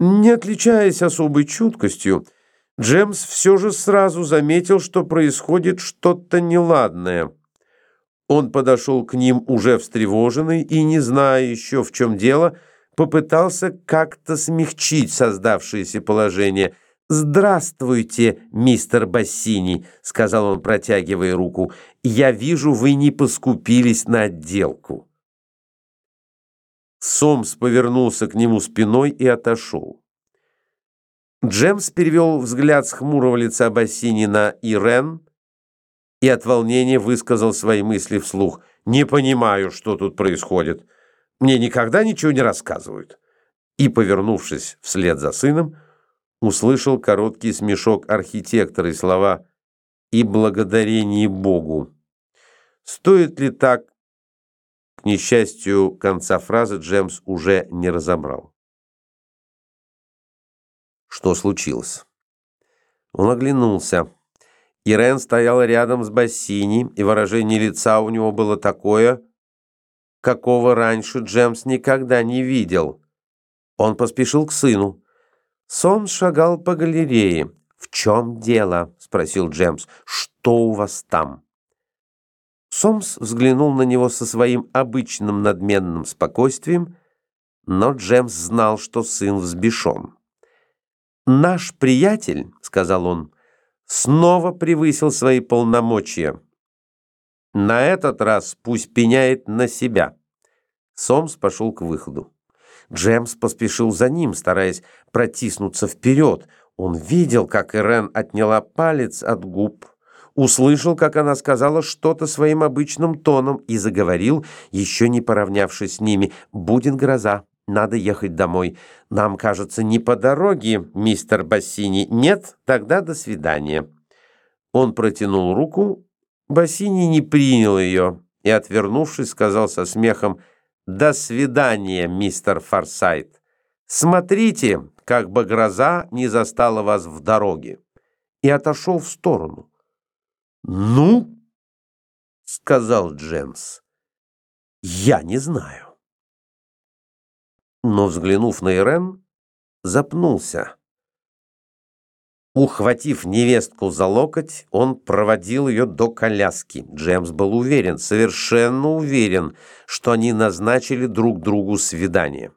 Не отличаясь особой чуткостью, Джемс все же сразу заметил, что происходит что-то неладное. Он подошел к ним уже встревоженный и, не зная еще в чем дело, попытался как-то смягчить создавшееся положение. «Здравствуйте, мистер Бассини», — сказал он, протягивая руку. «Я вижу, вы не поскупились на отделку». Сомс повернулся к нему спиной и отошел. Джемс перевел взгляд с хмурого лица Бассини на Ирен и от волнения высказал свои мысли вслух. «Не понимаю, что тут происходит. Мне никогда ничего не рассказывают». И, повернувшись вслед за сыном, услышал короткий смешок архитектора и слова «и благодарение Богу». Стоит ли так несчастью, конца фразы Джемс уже не разобрал. Что случилось? Он оглянулся. Ирен стояла рядом с Бассини, и выражение лица у него было такое, какого раньше Джемс никогда не видел. Он поспешил к сыну. Сон шагал по галерее. «В чем дело?» — спросил Джемс. «Что у вас там?» Сомс взглянул на него со своим обычным надменным спокойствием, но Джемс знал, что сын взбешен. «Наш приятель», — сказал он, — «снова превысил свои полномочия. На этот раз пусть пеняет на себя». Сомс пошел к выходу. Джемс поспешил за ним, стараясь протиснуться вперед. Он видел, как Ирен отняла палец от губ, услышал, как она сказала что-то своим обычным тоном и заговорил, еще не поравнявшись с ними. «Будет гроза, надо ехать домой. Нам, кажется, не по дороге, мистер Бассини. Нет? Тогда до свидания». Он протянул руку, Бассини не принял ее и, отвернувшись, сказал со смехом «До свидания, мистер Форсайт. Смотрите, как бы гроза не застала вас в дороге». И отошел в сторону. «Ну?» — сказал Джемс. «Я не знаю». Но, взглянув на Ирен, запнулся. Ухватив невестку за локоть, он проводил ее до коляски. Джемс был уверен, совершенно уверен, что они назначили друг другу свидание.